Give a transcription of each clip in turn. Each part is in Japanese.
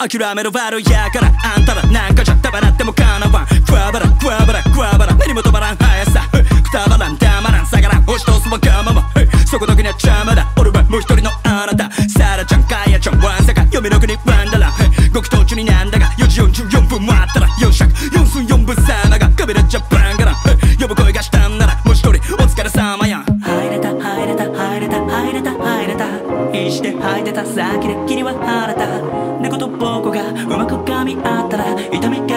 諦める悪いやからあんたら何必死で吐いてた先で君は晴れた猫と僕がうまく噛み合ったら痛み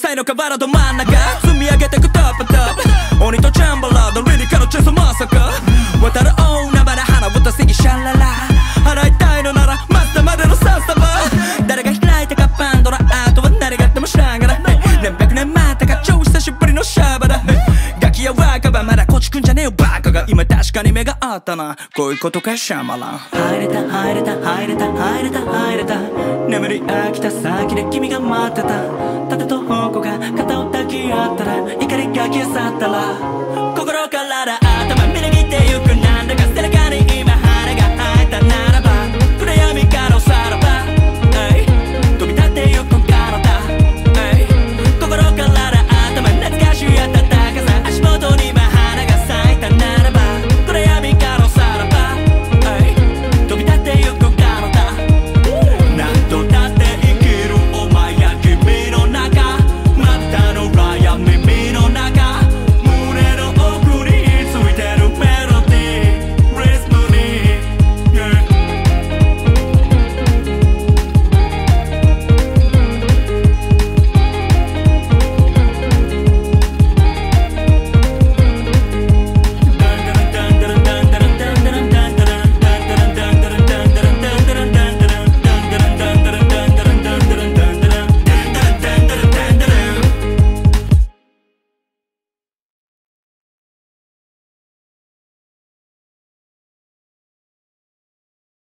才の河原ど真ん中。積み上げてくトップトップ。鬼とチャンバラードリリカのチェスまさか。渡る大海原花歌すぎシャララ。払いたいのならマスターまでのさっさば誰が開いたかパンドラアートは誰がっても知らんがら何百年待ったか超久しぶりのシャバだ。ガキや若葉まだこっちくんじゃねえよバカが。今確かに目があったな。こういうことかシャマラ。ン入れた入れた入れた入れた入れた。眠り飽きた先で君が待ってた。消え去ったら